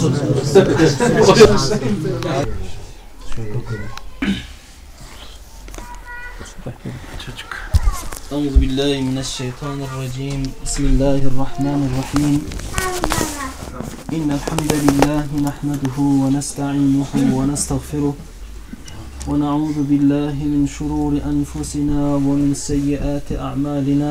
أعوذ بالله من الشيطان الرجيم. بسم الله الرحمن الرحيم. إن الحمد لله نحمده ونستعينه ونستغفره ونعوذ بالله من شرور أنفسنا ومن سيئات أعمالنا.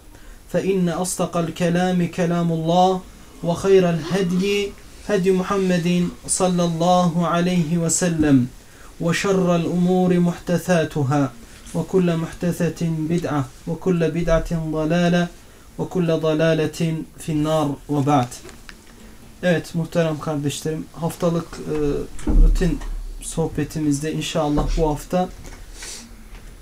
فإن أصدق الكلام كلام الله وخير الهدي هدي محمد صلى الله عليه وسلم وشر الأمور محدثاتها وكل محدثة بدعة وكل بدعة ضلالة وكل ضلالة في النار وبعد Evet muhterem kardeşlerim haftalık e, rutin sohbetimizde inşallah bu hafta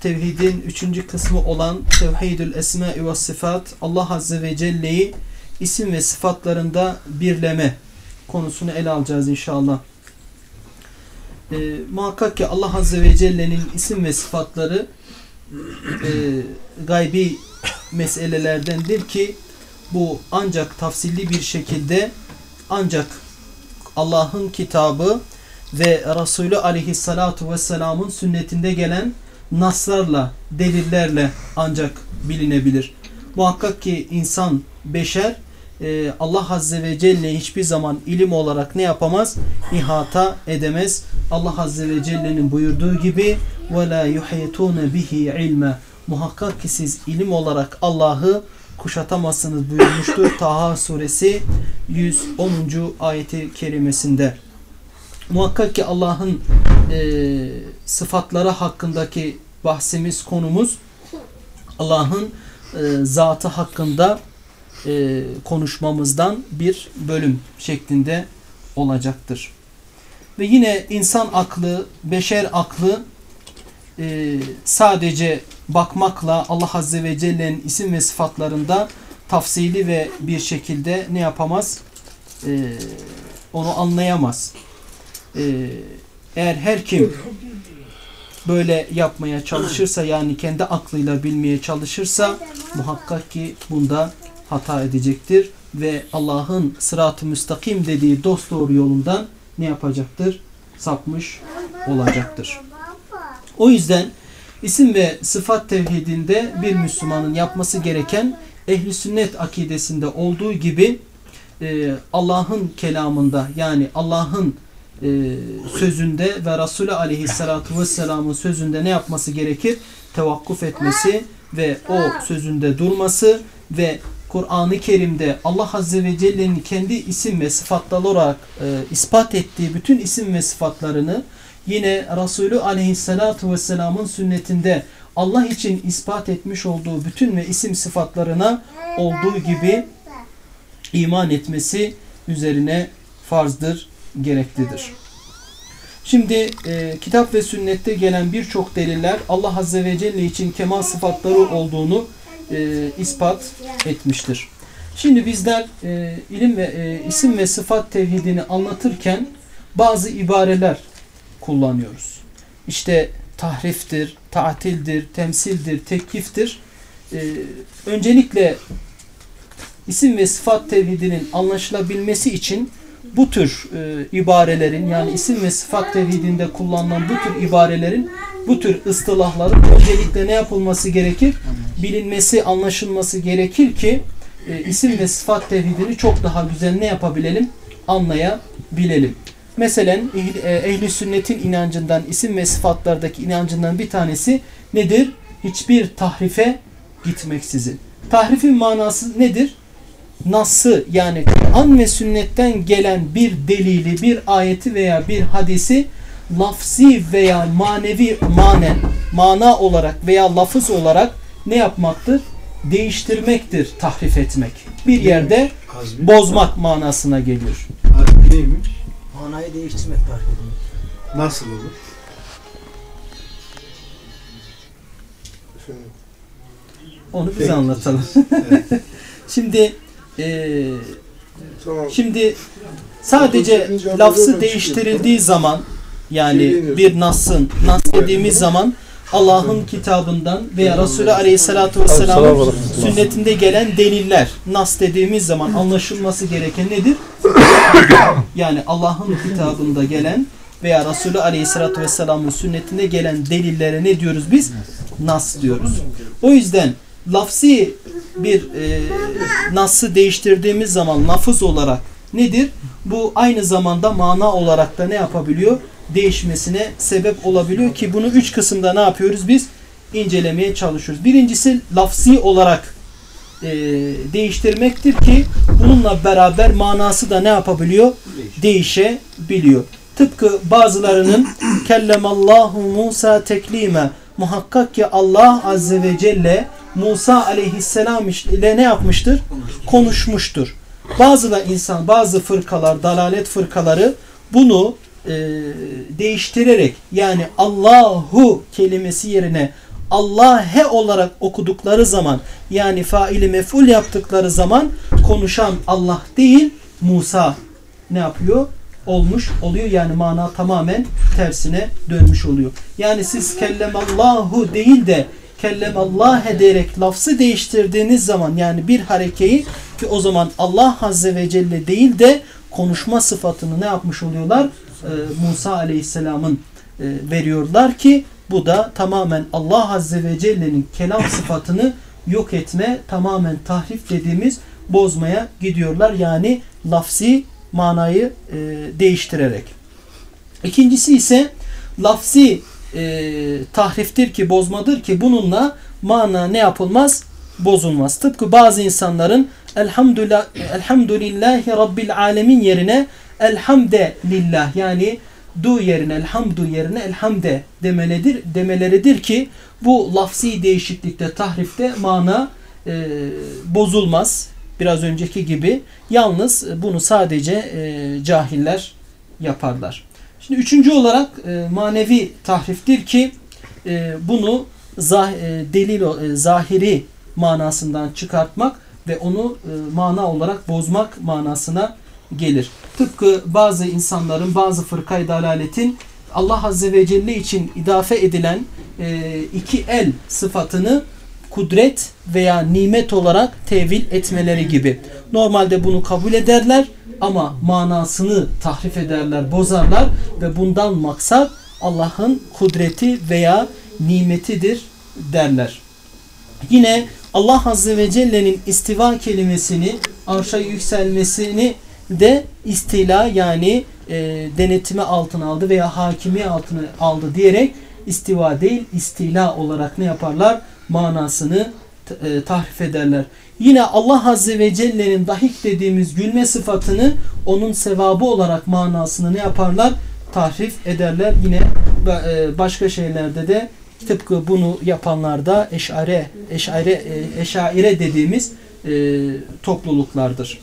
tevhidin üçüncü kısmı olan Tevhidül Esma ve Sıfat Allah Azze ve Celle'yi isim ve sıfatlarında birleme konusunu ele alacağız inşallah. E, muhakkak ki Allah Azze ve Celle'nin isim ve sıfatları e, gaybi meselelerdendir ki bu ancak tafsilli bir şekilde ancak Allah'ın kitabı ve Resulü aleyhissalatu vesselamın sünnetinde gelen naslarla, delillerle ancak bilinebilir. Muhakkak ki insan, beşer e, Allah Azze ve Celle hiçbir zaman ilim olarak ne yapamaz? İhata edemez. Allah Azze ve Celle'nin buyurduğu gibi وَلَا يُحَيْتُونَ bihi ilme Muhakkak ki siz ilim olarak Allah'ı kuşatamazsınız buyurmuştur. Taha suresi 110. ayeti kerimesinde. Muhakkak ki Allah'ın e, sıfatları hakkındaki bahsimiz, konumuz Allah'ın e, zatı hakkında e, konuşmamızdan bir bölüm şeklinde olacaktır. Ve yine insan aklı, beşer aklı e, sadece bakmakla Allah Azze ve Celle'nin isim ve sıfatlarında tafsili ve bir şekilde ne yapamaz? E, onu anlayamaz. E, eğer her kim böyle yapmaya çalışırsa yani kendi aklıyla bilmeye çalışırsa muhakkak ki bunda hata edecektir ve Allah'ın sırat-ı müstakim dediği dost doğru yolundan ne yapacaktır? Sapmış olacaktır. O yüzden isim ve sıfat tevhidinde bir Müslümanın yapması gereken ehli sünnet akidesinde olduğu gibi e, Allah'ın kelamında yani Allah'ın e, sözünde ve Resulü aleyhissalatu vesselamın sözünde ne yapması gerekir? Tevakkuf etmesi ve o sözünde durması ve Kur'an-ı Kerim'de Allah Azze ve Celle'nin kendi isim ve sıfatları olarak e, ispat ettiği bütün isim ve sıfatlarını yine Resulü Aleyhisselatü Vesselam'ın sünnetinde Allah için ispat etmiş olduğu bütün ve isim sıfatlarına olduğu gibi iman etmesi üzerine farzdır, gereklidir. Şimdi e, kitap ve sünnette gelen birçok deliller Allah Azze ve Celle için kemal sıfatları olduğunu e, ispat etmiştir. Şimdi bizler e, ilim ve e, isim ve sıfat tevhidini anlatırken bazı ibareler kullanıyoruz. İşte tahriftir, tatildir, temsildir, tekiftir. E, öncelikle isim ve sıfat tevhidinin anlaşılabilmesi için bu tür e, ibarelerin yani isim ve sıfat tevhidinde kullanılan bu tür ibarelerin bu tür ıstılahların öncelikle ne yapılması gerekir? Bilinmesi, anlaşılması gerekir ki e, isim ve sıfat tevhidini çok daha güzel ne yapabilelim? anlayabilelim. Mesela ehli, ehli sünnetin inancından, isim ve sıfatlardaki inancından bir tanesi nedir? Hiçbir tahrife gitmeksizin. Tahrifin manası nedir? Nas'ı yani Kur'an ve sünnetten gelen bir delili, bir ayeti veya bir hadisi lafzi veya manevi manen, mana olarak veya lafız olarak ne yapmaktır? Değiştirmektir, tahrif etmek. Bir yerde bozmak manasına geliyor. Hazmi neymiş? Manayı değiştirmek fark etmek. Nasıl olur? Onu biz Peki. anlatalım. Evet. Şimdi eee Tamam. Şimdi sadece lafzı değiştirildiği zaman yani bir nasın nas dediğimiz zaman Allah'ın kitabından veya Resulü Aleyhisselatü Vesselam'ın sünnetinde gelen deliller nas dediğimiz zaman anlaşılması gereken nedir? Yani Allah'ın kitabında gelen veya Resulü Aleyhisselatü Vesselam'ın sünnetinde gelen delillere ne diyoruz biz? Nas diyoruz. O yüzden lafzi bir e, nası değiştirdiğimiz zaman lafız olarak nedir? Bu aynı zamanda mana olarak da ne yapabiliyor? Değişmesine sebep olabiliyor ki bunu üç kısımda ne yapıyoruz biz? incelemeye çalışıyoruz. Birincisi lafzi olarak e, değiştirmektir ki bununla beraber manası da ne yapabiliyor? Değişebiliyor. Tıpkı bazılarının kellemallahu Musa teklime muhakkak ki Allah azze ve celle Musa aleyhisselam ile ne yapmıştır? Konuşmuştur. Bazı da insan, bazı fırkalar, dalalet fırkaları bunu e, değiştirerek yani Allahu kelimesi yerine Allah'e olarak okudukları zaman yani faili meful yaptıkları zaman konuşan Allah değil Musa ne yapıyor? Olmuş oluyor. Yani mana tamamen tersine dönmüş oluyor. Yani siz kellemallahu değil de kellemallah ederek lafzı değiştirdiğiniz zaman yani bir harekeyi ki o zaman Allah Azze ve Celle değil de konuşma sıfatını ne yapmış oluyorlar? Ee, Musa Aleyhisselam'ın e, veriyorlar ki bu da tamamen Allah Azze ve Celle'nin kelam sıfatını yok etme, tamamen tahrif dediğimiz bozmaya gidiyorlar. Yani lafzi manayı e, değiştirerek. İkincisi ise lafzi e, tahriftir ki bozmadır ki bununla mana ne yapılmaz? Bozulmaz. Tıpkı bazı insanların elhamdülillah, elhamdülillahi rabbil alemin yerine elhamde lillah yani du yerine elhamdu yerine elhamde demeledir, demeleridir ki bu lafzi değişiklikte tahrifte mana e, bozulmaz. Biraz önceki gibi. Yalnız bunu sadece e, cahiller yaparlar. Şimdi üçüncü olarak e, manevi tahriftir ki e, bunu zah, e, delil e, zahiri manasından çıkartmak ve onu e, mana olarak bozmak manasına gelir. Tıpkı bazı insanların, bazı fırkay dalaletin Allah Azze ve Celle için idafe edilen e, iki el sıfatını kudret veya nimet olarak tevil etmeleri gibi. Normalde bunu kabul ederler ama manasını tahrif ederler, bozarlar ve bundan maksat Allah'ın kudreti veya nimetidir derler. Yine Allah Azze ve Celle'nin istiva kelimesini arşa yükselmesini de istila yani e, denetimi altına aldı veya hakimi altına aldı diyerek istiva değil istila olarak ne yaparlar? Manasını e, tahrif ederler. Yine Allah Azze ve Celle'nin dahik dediğimiz gülme sıfatını onun sevabı olarak manasını ne yaparlar? Tahrif ederler. Yine e, başka şeylerde de tıpkı bunu yapanlar da eşare, eşare, e, eşaire dediğimiz e, topluluklardır.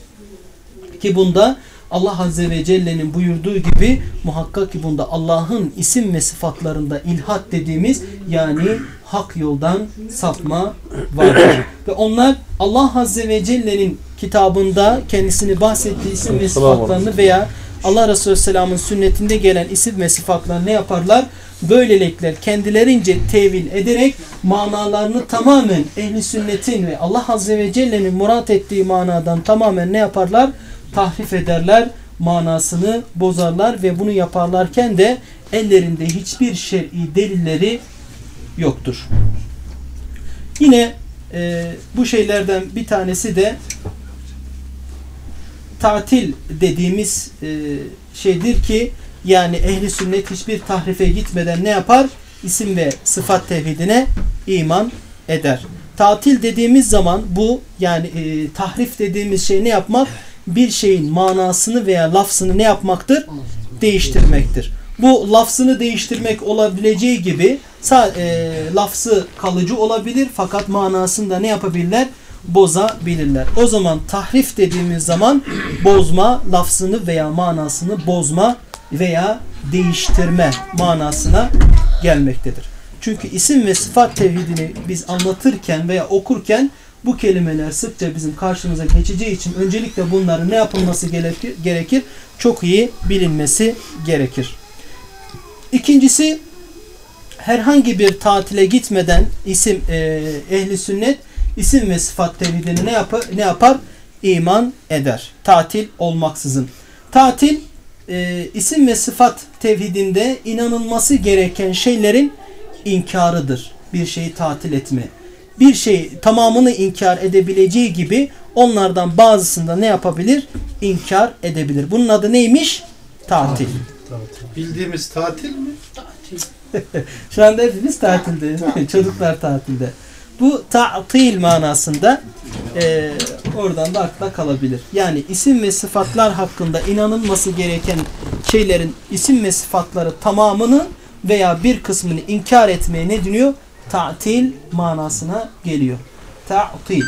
Ki bunda Allah Azze ve Celle'nin buyurduğu gibi muhakkak ki bunda Allah'ın isim ve sıfatlarında ilhat dediğimiz yani hak yoldan sapma vardır. ve onlar Allah Azze ve Celle'nin kitabında kendisini bahsettiği isim ve sıfatlarını veya Allah Resulü Selam'ın sünnetinde gelen isim ve sıfatlarını ne yaparlar? Böylelikle kendilerince tevil ederek manalarını tamamen ehli sünnetin ve Allah Azze ve Celle'nin murat ettiği manadan tamamen ne yaparlar? Tahrif ederler, manasını bozarlar ve bunu yaparlarken de ellerinde hiçbir şer'i delilleri yoktur. Yine e, bu şeylerden bir tanesi de tatil dediğimiz e, şeydir ki yani ehli sünnet hiçbir tahrife gitmeden ne yapar? İsim ve sıfat tevhidine iman eder. Tatil dediğimiz zaman bu yani e, tahrif dediğimiz şey ne yapmak? Bir şeyin manasını veya lafzını ne yapmaktır? Değiştirmektir. Bu lafzını değiştirmek olabileceği gibi e, lafzı kalıcı olabilir fakat manasını da ne yapabilirler? Bozabilirler. O zaman tahrif dediğimiz zaman bozma, lafzını veya manasını bozma veya değiştirme manasına gelmektedir. Çünkü isim ve sıfat tevhidini biz anlatırken veya okurken bu kelimeler sıkça bizim karşımıza geçeceği için öncelikle bunların ne yapılması gerekir? Çok iyi bilinmesi gerekir. İkincisi herhangi bir tatile gitmeden isim e, ehli sünnet isim ve sıfat tevhidini ne yapar? Ne yapar? İman eder. Tatil olmaksızın. Tatil e, isim ve sıfat tevhidinde inanılması gereken şeylerin inkarıdır. Bir şeyi tatil etme. Bir şey tamamını inkar edebileceği gibi onlardan bazısında ne yapabilir? İnkar edebilir. Bunun adı neymiş? Tatil. Bildiğimiz tatil mi? Şu anda hepimiz tatilde. Çocuklar tatilde. Bu ta'til manasında e, oradan da akla kalabilir. Yani isim ve sıfatlar hakkında inanılması gereken şeylerin isim ve sıfatları tamamını veya bir kısmını inkar etmeye ne deniyor? Ta'til manasına geliyor. Ta'til.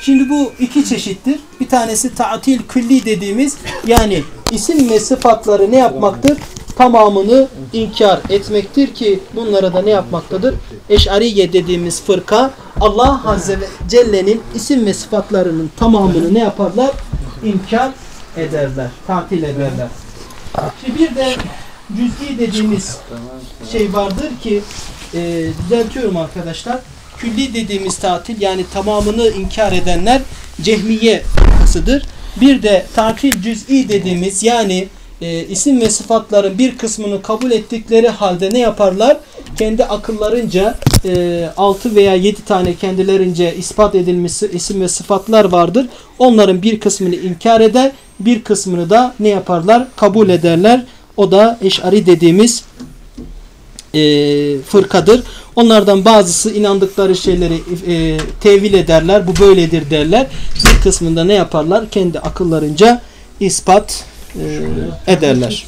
Şimdi bu iki çeşittir. Bir tanesi ta'til külli dediğimiz yani isim ve sıfatları ne yapmaktır? Tamamını inkar etmektir ki bunlara da ne yapmaktadır? Eş'ariye dediğimiz fırka Allah Azze ve Celle'nin isim ve sıfatlarının tamamını ne yaparlar? İnkar ederler. Tatil ederler. Şimdi bir de cüz'i dediğimiz şey vardır ki e, düzeltiyorum arkadaşlar. Külli dediğimiz tatil yani tamamını inkar edenler cehmiye fırkasıdır. Bir de tatil cüz'i dediğimiz yani e, isim ve sıfatların bir kısmını kabul ettikleri halde ne yaparlar? Kendi akıllarınca e, 6 veya 7 tane kendilerince ispat edilmiş isim ve sıfatlar vardır. Onların bir kısmını inkar eder, bir kısmını da ne yaparlar? Kabul ederler. O da eşari dediğimiz e, fırkadır. Onlardan bazısı inandıkları şeyleri e, tevil ederler. Bu böyledir derler. Bir kısmında ne yaparlar? Kendi akıllarınca ispat ederler.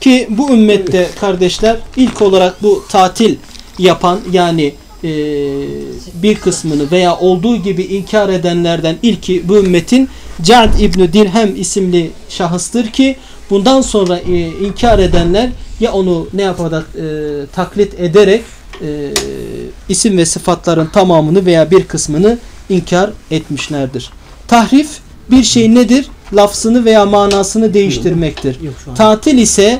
Ki bu ümmette kardeşler ilk olarak bu tatil yapan yani e, bir kısmını veya olduğu gibi inkar edenlerden ilki bu ümmetin Ca'd İbni Dirhem isimli şahıstır ki bundan sonra e, inkar edenler ya onu ne yaparak e, taklit ederek e, isim ve sıfatların tamamını veya bir kısmını inkar etmişlerdir. Tahrif bir şey nedir? Lafzını veya manasını değiştirmektir. Tatil ise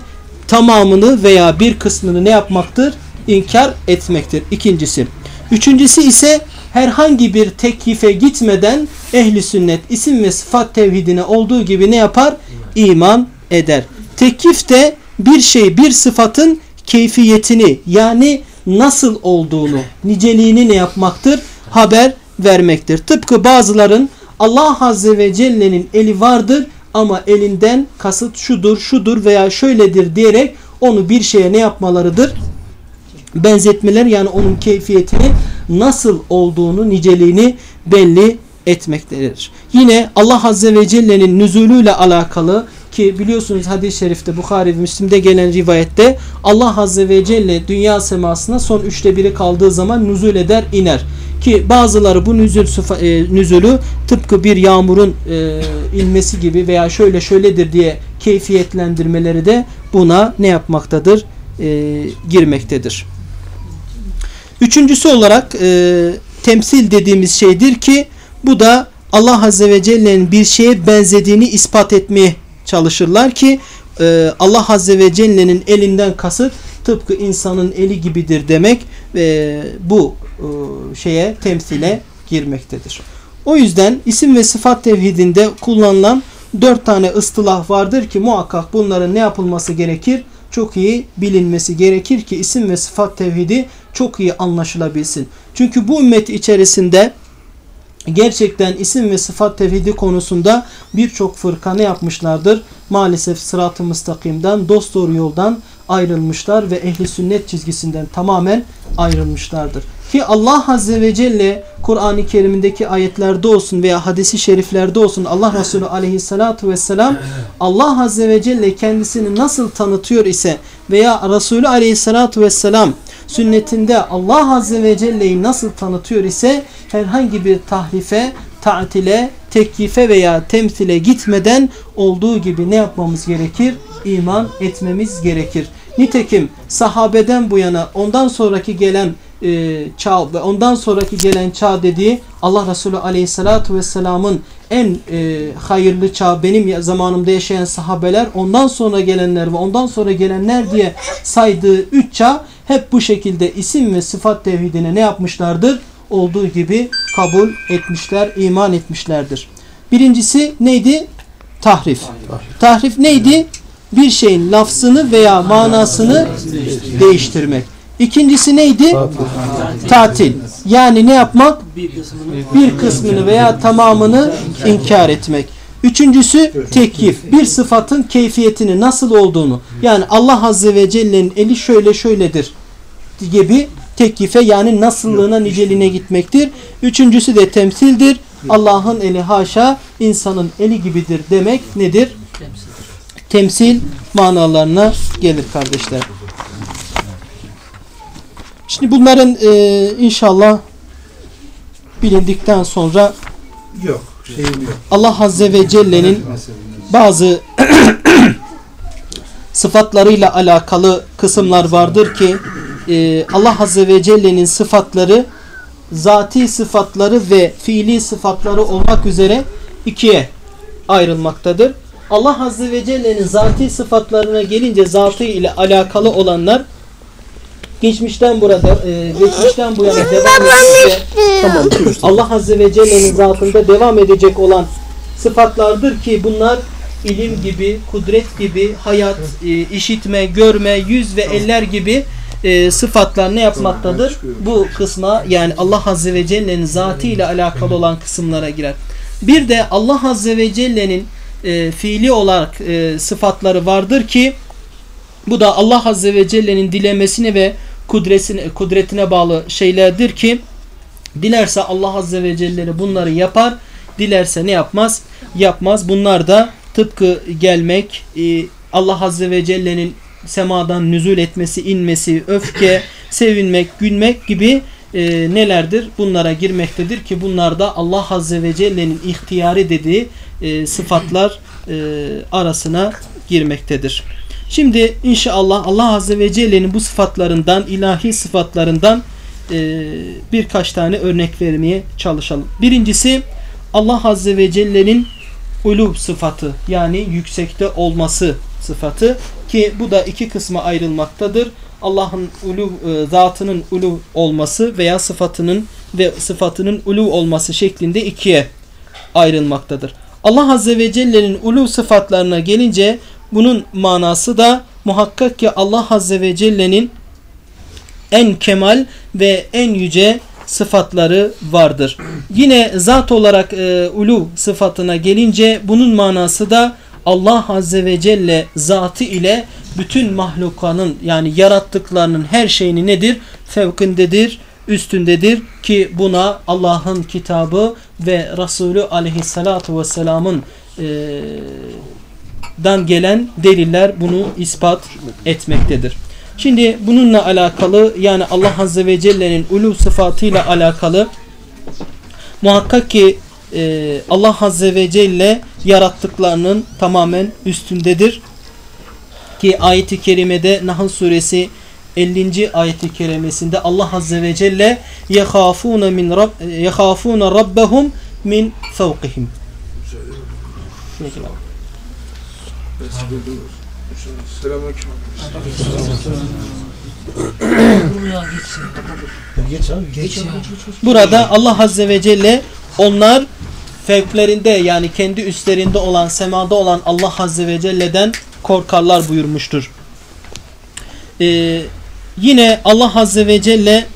tamamını veya bir kısmını ne yapmaktır? İnkar etmektir. İkincisi. Üçüncüsü ise herhangi bir tekyife gitmeden ehli sünnet isim ve sıfat tevhidine olduğu gibi ne yapar? İman eder. Teklif de bir şey bir sıfatın keyfiyetini yani nasıl olduğunu niceliğini ne yapmaktır? Haber vermektir. Tıpkı bazıların Allah Azze ve Celle'nin eli vardır ama elinden kasıt şudur şudur veya şöyledir diyerek onu bir şeye ne yapmalarıdır? Benzetmeler yani onun keyfiyetini nasıl olduğunu niceliğini belli etmektedir. Yine Allah Azze ve Celle'nin nüzulüyle alakalı ki biliyorsunuz hadis-i şerifte Bukhari ve Müslim'de gelen rivayette Allah Azze ve Celle dünya semasına son üçte biri kaldığı zaman nüzul eder iner. Ki bazıları bu nüzul, e, nüzulü tıpkı bir yağmurun e, ilmesi gibi veya şöyle şöyledir diye keyfiyetlendirmeleri de buna ne yapmaktadır? E, girmektedir. Üçüncüsü olarak e, temsil dediğimiz şeydir ki bu da Allah Azze ve Celle'nin bir şeye benzediğini ispat etmeye çalışırlar ki e, Allah Azze ve Celle'nin elinden kasıt tıpkı insanın eli gibidir demek ve bu e, şeye temsile girmektedir. O yüzden isim ve sıfat tevhidinde kullanılan dört tane ıstılah vardır ki muhakkak bunların ne yapılması gerekir? Çok iyi bilinmesi gerekir ki isim ve sıfat tevhidi çok iyi anlaşılabilsin. Çünkü bu ümmet içerisinde gerçekten isim ve sıfat tevhidi konusunda birçok fırka ne yapmışlardır? Maalesef sırat-ı müstakimden, dosdoğru yoldan ayrılmışlar ve ehli sünnet çizgisinden tamamen ayrılmışlardır. Ki Allah Azze ve Celle Kur'an-ı Kerim'indeki ayetlerde olsun veya hadisi şeriflerde olsun Allah Resulü Aleyhisselatü Vesselam Allah Azze ve Celle kendisini nasıl tanıtıyor ise veya Resulü Aleyhisselatü Vesselam sünnetinde Allah Azze ve Celle'yi nasıl tanıtıyor ise herhangi bir tahrife, ta'tile, tekyife veya temsile gitmeden olduğu gibi ne yapmamız gerekir? İman etmemiz gerekir. Nitekim sahabeden bu yana ondan sonraki gelen e, çağ ve ondan sonraki gelen çağ dediği Allah Resulü Aleyhisselatü Vesselam'ın en e, hayırlı çağ benim zamanımda yaşayan sahabeler ondan sonra gelenler ve ondan sonra gelenler diye saydığı üç çağ hep bu şekilde isim ve sıfat tevhidine ne yapmışlardır? Olduğu gibi kabul etmişler, iman etmişlerdir. Birincisi neydi? Tahrif. Tahrif neydi? Bir şeyin lafzını veya manasını değiştirmek. İkincisi neydi? Tatil. Yani ne yapmak? Bir kısmını veya tamamını inkar etmek. Üçüncüsü tekyif. Bir sıfatın keyfiyetini nasıl olduğunu. Yani Allah Azze ve Celle'nin eli şöyle şöyledir gibi tekyife yani nasıllığına niceliğine gitmektir. Üçüncüsü de temsildir. Allah'ın eli haşa insanın eli gibidir demek nedir? Temsil manalarına gelir kardeşler. Şimdi bunların e, inşallah bilindikten sonra Yok. Allah Azze ve Celle'nin bazı sıfatlarıyla alakalı kısımlar vardır ki e, Allah Azze ve Celle'nin sıfatları zati sıfatları ve fiili sıfatları olmak üzere ikiye ayrılmaktadır. Allah Azze ve Celle'nin zati sıfatlarına gelince zatı ile alakalı olanlar geçmişten burada e, geçmişten bu yana devam edecek tamam Allah Azze ve Celle'nin zatında devam edecek olan sıfatlardır ki bunlar ilim gibi, kudret gibi, hayat, e, işitme, görme, yüz ve eller gibi e, sıfatlar ne yapmaktadır? Bu kısma yani Allah Azze ve Celle'nin zatı ile alakalı olan kısımlara girer. Bir de Allah Azze ve Celle'nin e, fiili olarak e, sıfatları vardır ki bu da Allah Azze ve Celle'nin dilemesine ve kudretine, kudretine bağlı şeylerdir ki dilerse Allah Azze ve Celle bunları yapar. Dilerse ne yapmaz? Yapmaz. Bunlar da tıpkı gelmek, e, Allah Azze ve Celle'nin semadan nüzul etmesi, inmesi, öfke, sevinmek, gülmek gibi e, nelerdir? Bunlara girmektedir ki bunlar da Allah Azze ve Celle'nin ihtiyarı dediği e, sıfatlar e, arasına girmektedir. Şimdi inşallah Allah Azze ve Celle'nin bu sıfatlarından, ilahi sıfatlarından e, birkaç tane örnek vermeye çalışalım. Birincisi Allah Azze ve Celle'nin ulu sıfatı yani yüksekte olması sıfatı ki bu da iki kısma ayrılmaktadır. Allah'ın ulu e, zatının ulu olması veya sıfatının ve sıfatının ulu olması şeklinde ikiye ayrılmaktadır. Allah Azze ve Celle'nin ulu sıfatlarına gelince bunun manası da muhakkak ki Allah Azze ve Celle'nin en kemal ve en yüce sıfatları vardır. Yine zat olarak e, ulu sıfatına gelince bunun manası da Allah Azze ve Celle zatı ile bütün mahlukanın yani yarattıklarının her şeyini nedir? Fevkindedir, üstündedir ki buna Allah'ın kitabı ve Resulü aleyhissalatu vesselamın e, dan gelen deliller bunu ispat etmektedir. Şimdi bununla alakalı yani Allah Azze ve Celle'nin ulu sıfatıyla alakalı muhakkak ki e, Allah Azze ve Celle yarattıklarının tamamen üstündedir. Ki ayeti kerimede Nahl suresi 50. ayeti kerimesinde Allah Azze ve Celle yehafuna min rab yehafuna rabbahum min fawqihim. Burada Allah Azze ve Celle onlar fevklerinde yani kendi üstlerinde olan semada olan Allah Azze ve Celle'den korkarlar buyurmuştur. Ee, yine Allah Azze ve Celle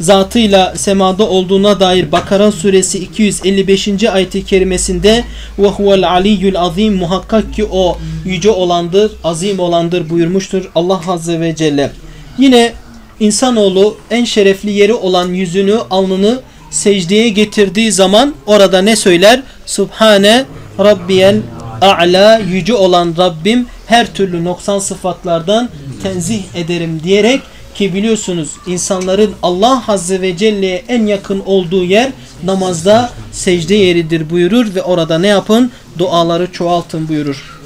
zatıyla semada olduğuna dair Bakara suresi 255. ayet-i kerimesinde ve huvel aliyyul azim muhakkak ki o yüce olandır, azim olandır buyurmuştur Allah azze ve celle. Yine insanoğlu en şerefli yeri olan yüzünü, alnını secdeye getirdiği zaman orada ne söyler? Subhane Rabbiyel A'la yüce olan Rabbim her türlü noksan sıfatlardan tenzih ederim diyerek ki biliyorsunuz insanların Allah Azze ve Celle'ye en yakın olduğu yer namazda secde yeridir buyurur ve orada ne yapın? Duaları çoğaltın buyurur.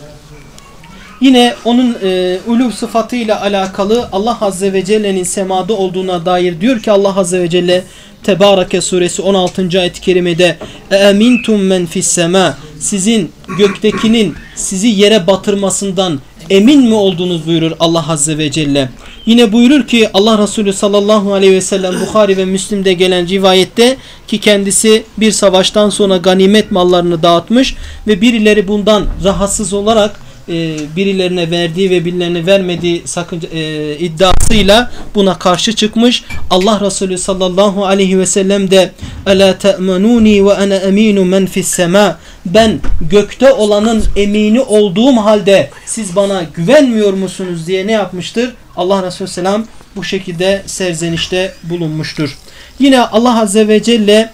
Yine onun e, uluv sıfatıyla alakalı Allah Azze ve Celle'nin semada olduğuna dair diyor ki Allah Azze ve Celle Tebareke suresi 16. ayet-i kerimede "Emintum men fis sema" Sizin göktekinin sizi yere batırmasından emin mi oldunuz buyurur Allah Azze ve Celle. Yine buyurur ki Allah Resulü sallallahu aleyhi ve sellem Bukhari ve Müslim'de gelen rivayette ki kendisi bir savaştan sonra ganimet mallarını dağıtmış ve birileri bundan rahatsız olarak e, birilerine verdiği ve birilerine vermediği sakınca, e, iddiasıyla buna karşı çıkmış. Allah Resulü sallallahu aleyhi ve sellem de Ela te'menuni ve ana eminu men fis sema ben gökte olanın emini olduğum halde siz bana güvenmiyor musunuz diye ne yapmıştır? Allah Resulü selam bu şekilde serzenişte bulunmuştur. Yine Allah Azze ve Celle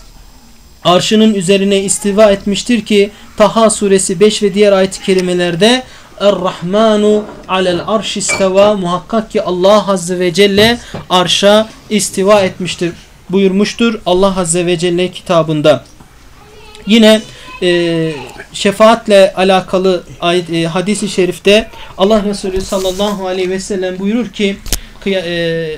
arşının üzerine istiva etmiştir ki Taha suresi 5 ve diğer ayet-i kerimelerde Er-Rahmanu alel arş isteva muhakkak ki Allah Azze ve Celle arşa istiva etmiştir buyurmuştur Allah Azze ve Celle kitabında. Yine e, şefaatle alakalı e, hadisi şerifte Allah Resulü sallallahu aleyhi ve sellem buyurur ki kıya, e,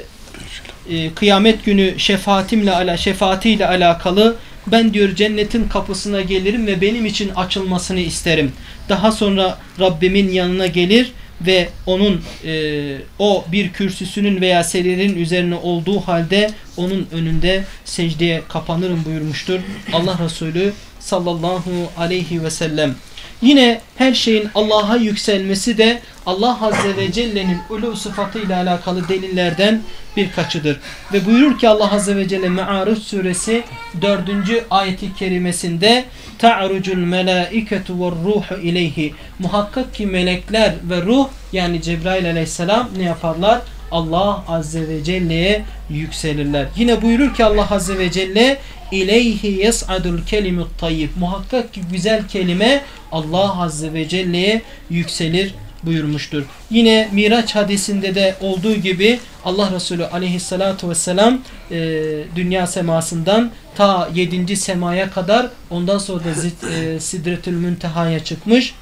e, kıyamet günü şefaatimle ala şefaatiyle alakalı ben diyor cennetin kapısına gelirim ve benim için açılmasını isterim. Daha sonra Rabbimin yanına gelir ve onun e, o bir kürsüsünün veya seririn üzerine olduğu halde onun önünde secdeye kapanırım buyurmuştur. Allah Resulü sallallahu aleyhi ve sellem. Yine her şeyin Allah'a yükselmesi de Allah Azze ve Celle'nin ulu sıfatıyla alakalı delillerden birkaçıdır. Ve buyurur ki Allah Azze ve Celle Me'arif suresi 4. ayeti kerimesinde ta'rucul melaiketu ve ruhu ileyhi muhakkak ki melekler ve ruh yani Cebrail aleyhisselam ne yaparlar? Allah Azze ve Celle'ye yükselirler. Yine buyurur ki Allah Azze ve Celle İleyhi yes'adul kelimut tayyib. Muhakkak ki güzel kelime Allah Azze ve Celle'ye yükselir buyurmuştur. Yine Miraç hadisinde de olduğu gibi Allah Resulü aleyhissalatu vesselam e, dünya semasından ta 7. semaya kadar ondan sonra da e, Sidretül Münteha'ya çıkmış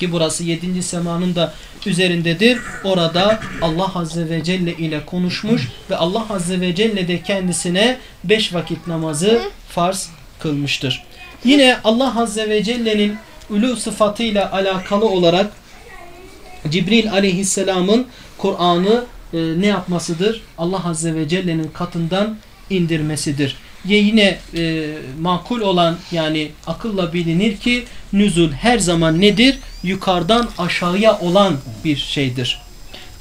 ki burası 7. semanın da üzerindedir. Orada Allah Azze ve Celle ile konuşmuş ve Allah Azze ve Celle de kendisine 5 vakit namazı farz kılmıştır. Yine Allah Azze ve Celle'nin ulu sıfatıyla alakalı olarak Cibril aleyhisselamın Kur'an'ı e, ne yapmasıdır? Allah Azze ve Celle'nin katından indirmesidir. Ya yine e, makul olan yani akılla bilinir ki nüzul her zaman nedir? Yukarıdan aşağıya olan bir şeydir.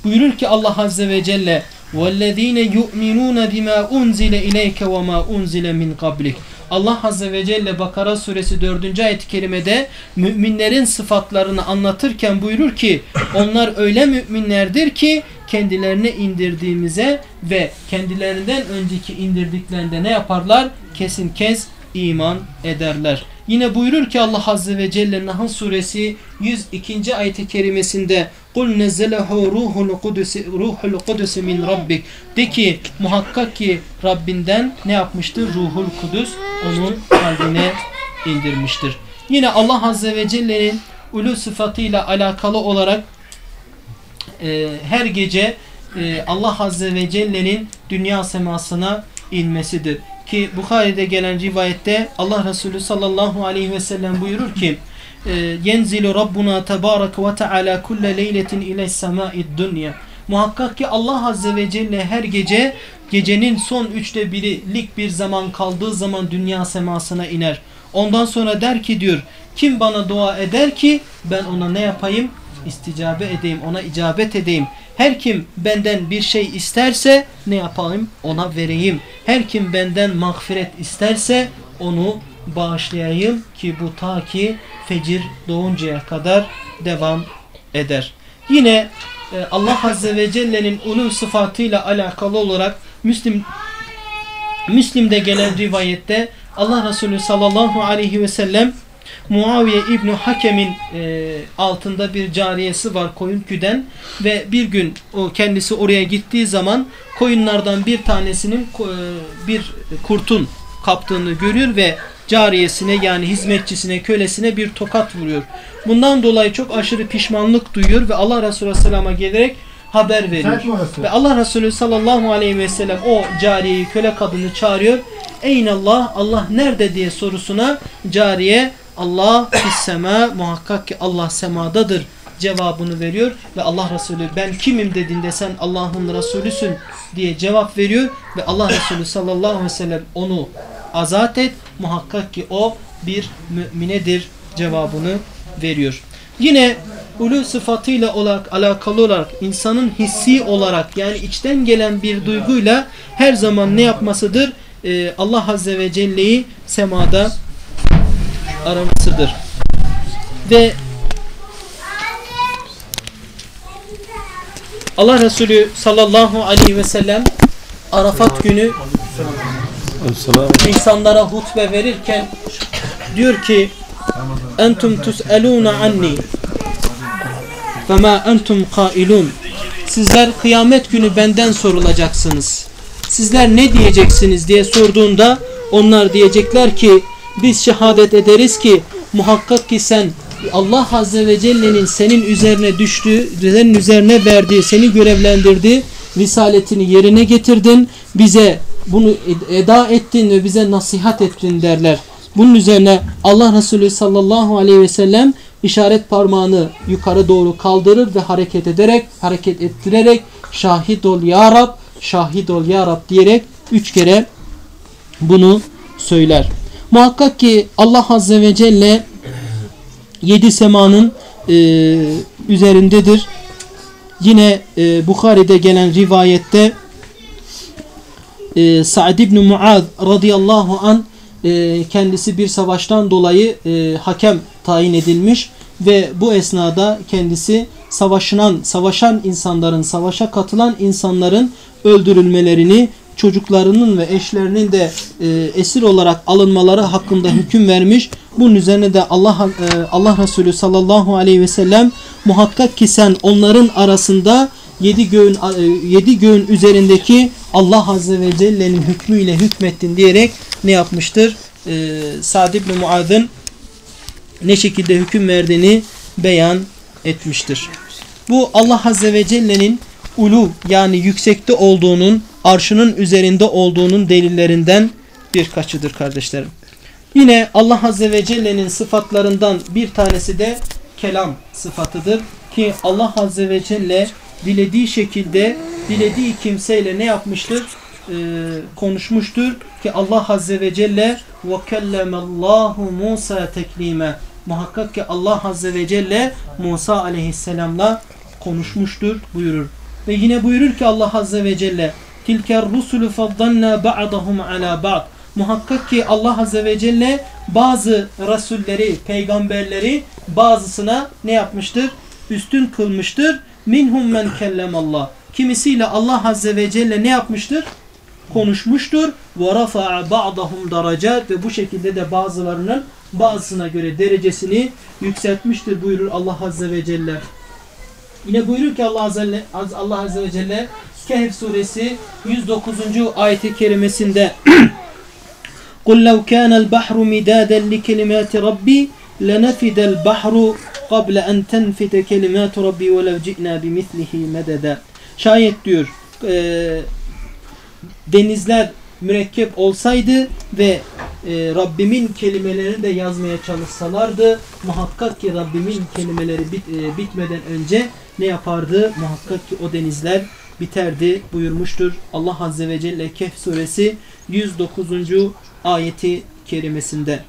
Buyurur ki Allah Azze ve Celle وَالَّذ۪ينَ يُؤْمِنُونَ بِمَا اُنْزِلَ اِلَيْكَ وَمَا اُنْزِلَ مِنْ قَبْلِكَ Allah Azze ve Celle Bakara suresi 4. ayet-i kerimede müminlerin sıfatlarını anlatırken buyurur ki onlar öyle müminlerdir ki kendilerine indirdiğimize ve kendilerinden önceki indirdiklerinde ne yaparlar? Kesin kez iman ederler. Yine buyurur ki Allah Azze ve Celle Nahl suresi 102. ayet-i kerimesinde ruhul kudüs ruhul kudüs min rabbik de ki muhakkak ki Rabbinden ne yapmıştır? Ruhul kudüs onun kalbine indirmiştir. Yine Allah Azze ve Celle'nin ulu sıfatıyla alakalı olarak e, her gece e, Allah Azze ve Celle'nin dünya semasına inmesidir. Ki Bukhari'de gelen rivayette Allah Resulü sallallahu aleyhi ve sellem buyurur ki e, yenzilu Rabbuna tebarek ve teala kulle leyletin ile sema'id dünya Muhakkak ki Allah Azze ve Celle her gece gecenin son üçte birilik bir zaman kaldığı zaman dünya semasına iner. Ondan sonra der ki diyor kim bana dua eder ki ben ona ne yapayım? İsticabe edeyim, ona icabet edeyim. Her kim benden bir şey isterse ne yapayım? Ona vereyim. Her kim benden mağfiret isterse onu bağışlayayım ki bu ta ki fecir doğuncaya kadar devam eder. Yine e, Allah Azze ve Celle'nin ulu sıfatıyla alakalı olarak Müslim Müslim'de gelen rivayette Allah Resulü sallallahu aleyhi ve sellem Muaviye İbni Hakem'in e, altında bir cariyesi var koyun güden ve bir gün o kendisi oraya gittiği zaman koyunlardan bir tanesinin e, bir kurtun kaptığını görüyor ve cariyesine yani hizmetçisine kölesine bir tokat vuruyor. Bundan dolayı çok aşırı pişmanlık duyuyor ve Allah Resulü Aleyhisselam'a gelerek haber veriyor. Ve Allah Resulü sallallahu aleyhi ve sellem o cariyeyi köle kadını çağırıyor. Eynallah Allah nerede diye sorusuna cariye Allah fissema muhakkak ki Allah semadadır cevabını veriyor ve Allah Resulü ben kimim dediğinde sen Allah'ın Resulüsün diye cevap veriyor ve Allah Resulü sallallahu aleyhi ve sellem onu azat et muhakkak ki o bir müminedir cevabını veriyor. Yine ulu sıfatıyla olarak alakalı olarak insanın hissi olarak yani içten gelen bir duyguyla her zaman ne yapmasıdır? Ee, Allah Azze ve Celle'yi semada aramasıdır. Ve Allah Resulü sallallahu aleyhi ve sellem Arafat günü insanlara hutbe verirken diyor ki entum tus'eluna anni fema entum kailun sizler kıyamet günü benden sorulacaksınız sizler ne diyeceksiniz diye sorduğunda onlar diyecekler ki biz şehadet ederiz ki muhakkak ki sen Allah Azze ve Celle'nin senin üzerine düştüğü, senin üzerine verdiği, seni görevlendirdiği risaletini yerine getirdin. Bize bunu eda ettin ve bize nasihat ettin derler. Bunun üzerine Allah Resulü sallallahu aleyhi ve sellem işaret parmağını yukarı doğru kaldırır ve hareket ederek, hareket ettirerek şahit ol ya Rab, şahit ol ya Rab diyerek üç kere bunu söyler. Muhakkak ki Allah Azze ve Celle yedi semanın e, üzerindedir. Yine e, Bukhari'de gelen rivayette e, Sa'd ibn Muaz radıyallahu an e, kendisi bir savaştan dolayı e, hakem tayin edilmiş ve bu esnada kendisi savaşınan, savaşan insanların, savaşa katılan insanların öldürülmelerini çocuklarının ve eşlerinin de e, esir olarak alınmaları hakkında hüküm vermiş. Bunun üzerine de Allah e, Allah Resulü sallallahu aleyhi ve sellem muhakkak ki sen onların arasında yedi göğün e, yedi göğün üzerindeki Allah azze ve celle'nin hükmüyle hükmettin diyerek ne yapmıştır? E, Sa'd ibn Muad'ın ne şekilde hüküm verdiğini beyan etmiştir. Bu Allah azze ve celle'nin ulu yani yüksekte olduğunun arşının üzerinde olduğunun delillerinden birkaçıdır kardeşlerim. Yine Allah Azze ve Celle'nin sıfatlarından bir tanesi de kelam sıfatıdır. Ki Allah Azze ve Celle dilediği şekilde dilediği kimseyle ne yapmıştır? Ee, konuşmuştur. Ki Allah Azze ve Celle وَكَلَّمَ اللّٰهُ مُوسَى تَكْلِيمًا Muhakkak ki Allah Azze ve Celle Musa aleyhisselamla konuşmuştur buyurur. Ve yine buyurur ki Allah Azze ve Celle Tilker rusulü faddalna ba'dahum ala ba'd. Muhakkak ki Allah Azze ve Celle bazı rasulleri, peygamberleri bazısına ne yapmıştır? Üstün kılmıştır. Minhum men Allah. Kimisiyle Allah Azze ve Celle ne yapmıştır? Konuşmuştur. Ve rafa'a ba'dahum daracat ve bu şekilde de bazılarının bazısına göre derecesini yükseltmiştir buyurur Allah Azze ve Celle. Yine buyurur ki Allah Azze, Allah Azze ve Celle Kehf suresi 109. ayeti kerimesinde قُلْ لَوْ كَانَ الْبَحْرُ مِدَادًا لِكَلِمَاتِ رَبِّي لَنَفِدَ الْبَحْرُ قَبْلَ أَنْ تَنْفِتَ كَلِمَاتُ رَبِّي وَلَوْ جِئْنَا بِمِثْلِهِ مَدَدًا Şayet diyor e, denizler mürekkep olsaydı ve e, Rabbimin kelimelerini de yazmaya çalışsalardı muhakkak ki Rabbimin kelimeleri bit, e, bitmeden önce ne yapardı? Muhakkak ki o denizler biterdi buyurmuştur. Allah Azze ve Celle Kehf suresi 109. ayeti kerimesinde.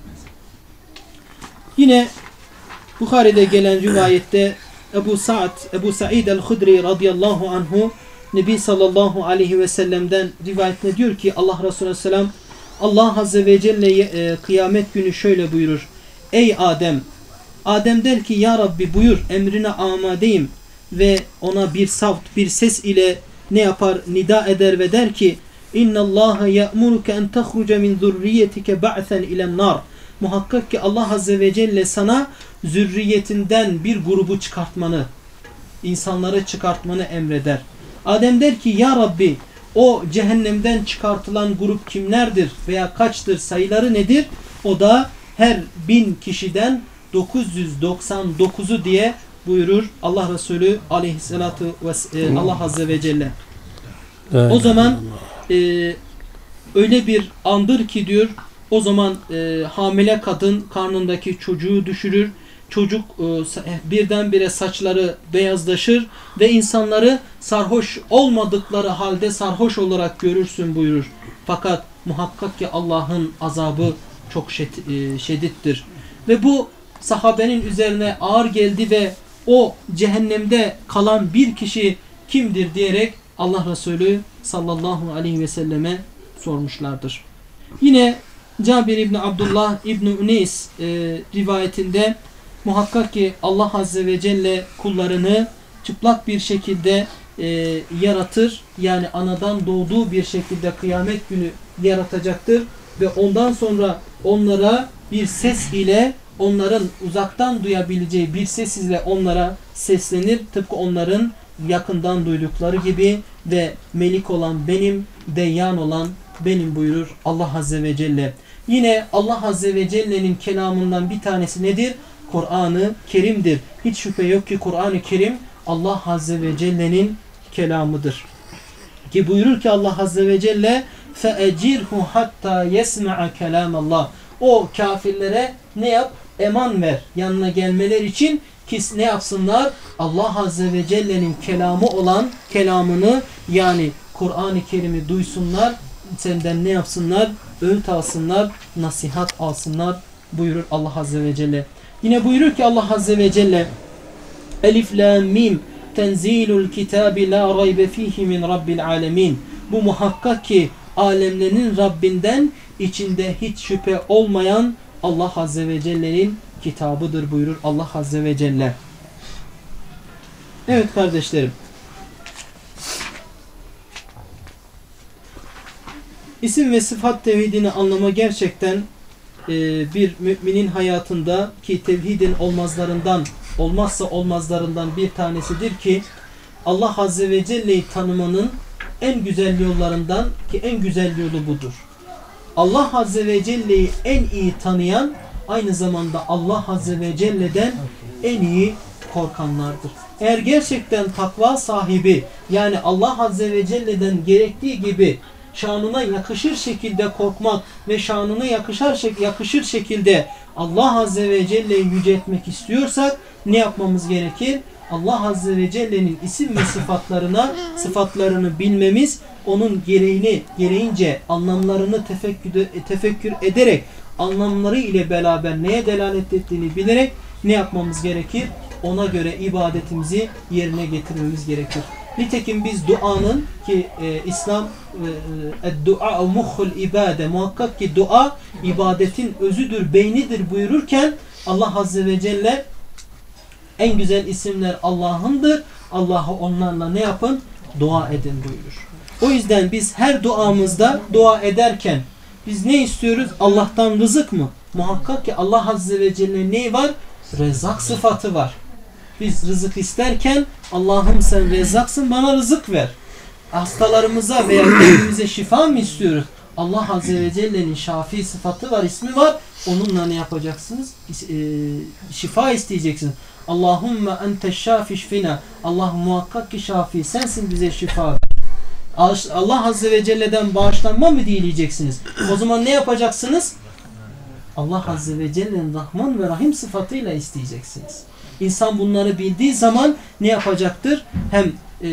Yine Bukhari'de gelen rivayette Ebu Sa'd, Ebu Sa'id el-Hudri radıyallahu anhu Nebi sallallahu aleyhi ve sellem'den rivayet diyor ki Allah Resulü aleyhisselam Allah azze ve celle e, kıyamet günü şöyle buyurur. Ey Adem! Adem der ki ya Rabbi buyur emrine amadeyim ve ona bir savt bir ses ile ne yapar nida eder ve der ki İnna Allah ya'muruke en tahruca min zurriyetike ba'sen ilen nar. Muhakkak ki Allah azze ve celle sana zürriyetinden bir grubu çıkartmanı, insanları çıkartmanı emreder. Adem der ki ya Rabbi o cehennemden çıkartılan grup kimlerdir veya kaçtır sayıları nedir? O da her bin kişiden 999'u diye buyurur Allah Resulü aleyhissalatu ve e, Allah azze ve celle. O zaman e, öyle bir andır ki diyor o zaman e, hamile kadın karnındaki çocuğu düşürür. Çocuk e, birdenbire saçları beyazlaşır ve insanları sarhoş olmadıkları halde sarhoş olarak görürsün buyurur. Fakat muhakkak ki Allah'ın azabı çok şed, e, şedittir. Ve bu sahabenin üzerine ağır geldi ve o cehennemde kalan bir kişi kimdir diyerek Allah Resulü sallallahu aleyhi ve selleme sormuşlardır. Yine Cabir İbni Abdullah İbni Uneys e, rivayetinde muhakkak ki Allah Azze ve Celle kullarını çıplak bir şekilde e, yaratır. Yani anadan doğduğu bir şekilde kıyamet günü yaratacaktır. Ve ondan sonra onlara bir ses ile onların uzaktan duyabileceği bir ses ile onlara seslenir. Tıpkı onların yakından duydukları gibi ve melik olan benim, deyyan olan benim buyurur Allah Azze ve Celle. Yine Allah Azze ve Celle'nin kelamından bir tanesi nedir? Kur'an-ı Kerim'dir. Hiç şüphe yok ki Kur'an-ı Kerim Allah Azze ve Celle'nin kelamıdır. Ki buyurur ki Allah Azze ve Celle فَاَجِرْهُ حَتَّى يَسْمَعَ كَلَامَ Allah. O kafirlere ne yap? Eman ver. Yanına gelmeler için ki ne yapsınlar? Allah Azze ve Celle'nin kelamı olan kelamını yani Kur'an-ı Kerim'i duysunlar. Senden ne yapsınlar? Öğüt alsınlar, nasihat alsınlar buyurur Allah Azze ve Celle. Yine buyurur ki Allah Azze ve Celle Elif la mim tenzilul kitabi la raybe fihi min rabbil alemin. Bu muhakkak ki alemlerin Rabbinden içinde hiç şüphe olmayan Allah Azze ve Celle'nin kitabıdır buyurur Allah Azze ve Celle. Evet kardeşlerim. İsim ve sıfat tevhidini anlama gerçekten e, bir müminin hayatında ki tevhidin olmazlarından olmazsa olmazlarından bir tanesidir ki Allah Azze ve Celle'yi tanımanın en güzel yollarından ki en güzel yolu budur. Allah Azze ve Celle'yi en iyi tanıyan aynı zamanda Allah Azze ve Celle'den en iyi korkanlardır. Eğer gerçekten takva sahibi yani Allah Azze ve Celle'den gerektiği gibi şanına yakışır şekilde korkmak ve şanına yakışır, yakışır şekilde Allah Azze ve Celle'yi yüceltmek istiyorsak ne yapmamız gerekir? Allah Azze ve Celle'nin isim ve sıfatlarına sıfatlarını bilmemiz, onun gereğini gereğince anlamlarını tefekkür, tefekkür ederek anlamları ile beraber neye delalet ettiğini bilerek ne yapmamız gerekir? Ona göre ibadetimizi yerine getirmemiz gerekir. Nitekim biz duanın ki e, İslam e, e dua muhul ibade muhakkak ki dua ibadetin özüdür, beynidir buyururken Allah Azze ve Celle en güzel isimler Allah'ındır. Allah'ı onlarla ne yapın? Dua edin buyurur. O yüzden biz her duamızda dua ederken biz ne istiyoruz? Allah'tan rızık mı? Muhakkak ki Allah Azze ve Celle ne var? Rezzak sıfatı var. Biz rızık isterken Allah'ım sen rezzaksın bana rızık ver. Hastalarımıza veya kendimize şifa mı istiyoruz? Allah Azze ve Celle'nin şafi sıfatı var, ismi var. Onunla ne yapacaksınız? Şifa isteyeceksiniz. Allahümme ente şafi şfina. Allah muhakkak ki şafi. Sensin bize şifa. Allah Azze ve Celle'den bağışlanma mı dileyeceksiniz? O zaman ne yapacaksınız? Allah Azze ve Celle'nin Rahman ve Rahim sıfatıyla isteyeceksiniz. İnsan bunları bildiği zaman ne yapacaktır? Hem e,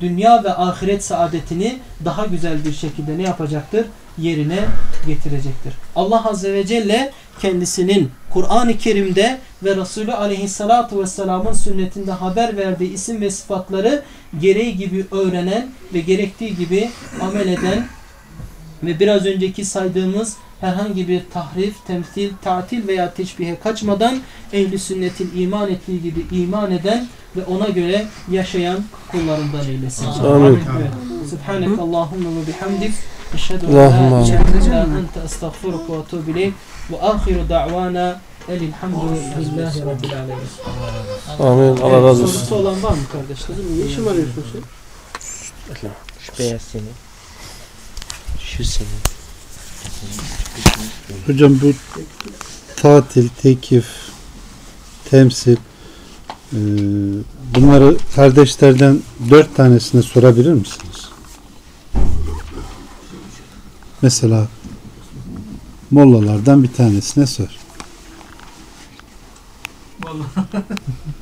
dünya ve ahiret saadetini daha güzel bir şekilde ne yapacaktır? Yerine getirecektir. Allah Azze ve Celle kendisinin Kur'an-ı Kerim'de ve Resulü Aleyhisselatü Vesselam'ın sünnetinde haber verdiği isim ve sıfatları gereği gibi öğrenen ve gerektiği gibi amel eden ve biraz önceki saydığımız herhangi bir tahrif, temsil, tatil veya teşbihe kaçmadan ehli sünnetin iman ettiği gibi iman eden ve ona göre yaşayan kullarından eylesin. Amin. Evet. Subhanek Allahümme ve bihamdik. Eşhedü en la ilahe ente estağfiruke ve etûbü ileyk. Ve ahiru da'vana elhamdülillahi rabbil alemin. Amin. Allah razı olsun. Sorusu olan var mı kardeşler? Ne işin var sen? Şu beyaz senin. Şu senin. Hocam bu tatil, tekif, temsil e, bunları kardeşlerden dört tanesine sorabilir misiniz? Mesela mollalardan bir tanesine sor. Vallahi